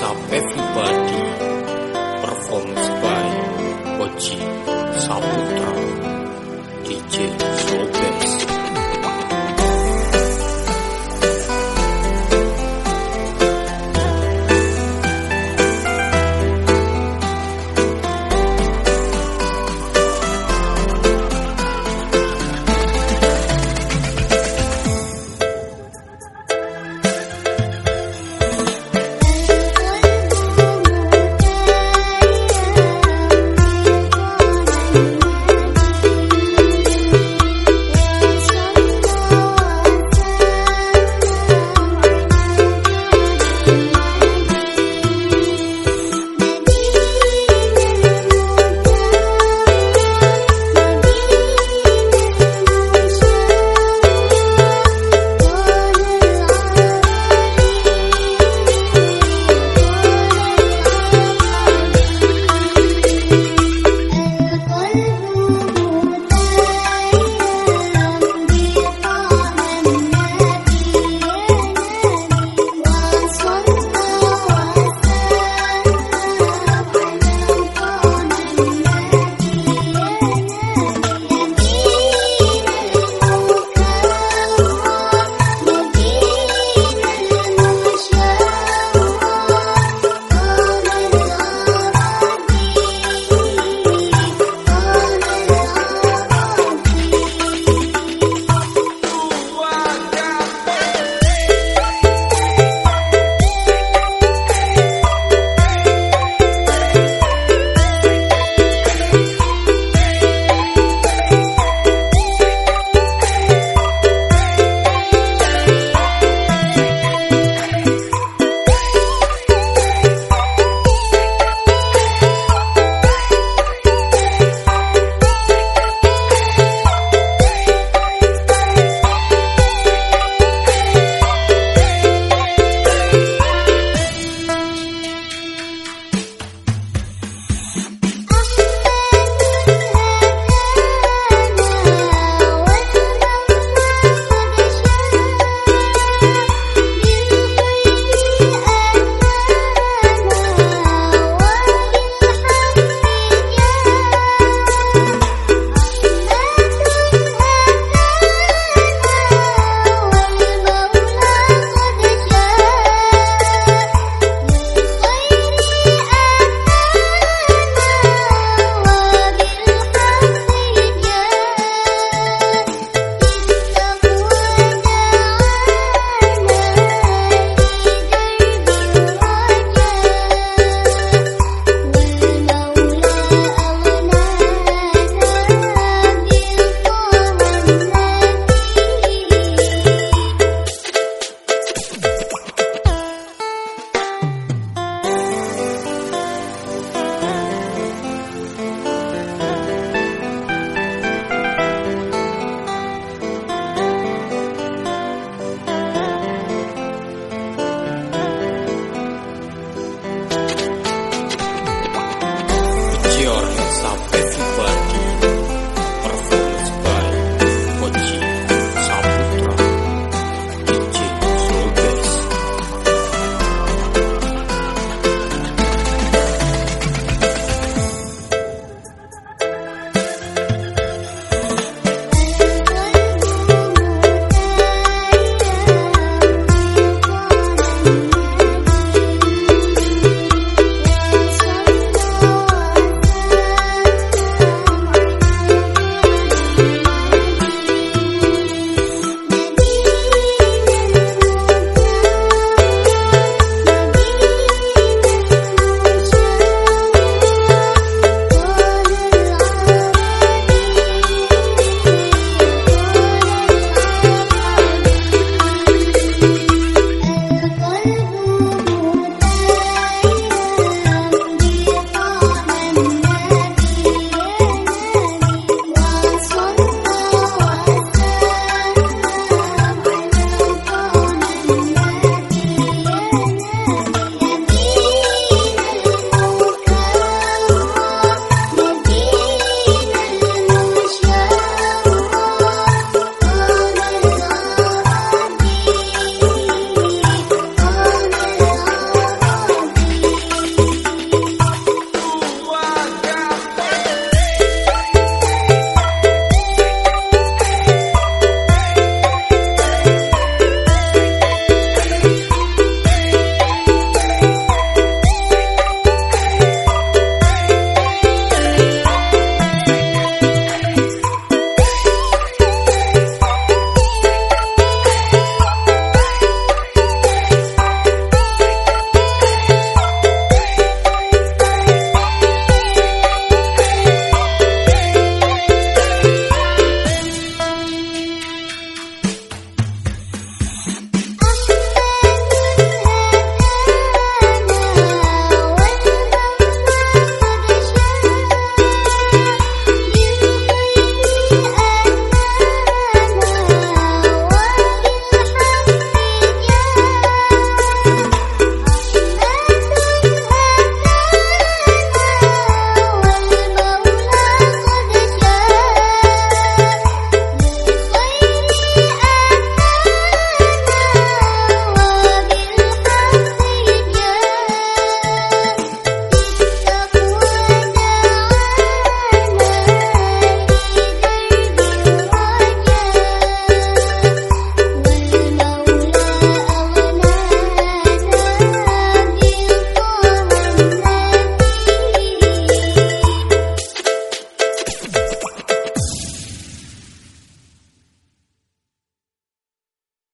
sampai pribadi everybody Performance by Oji Saputra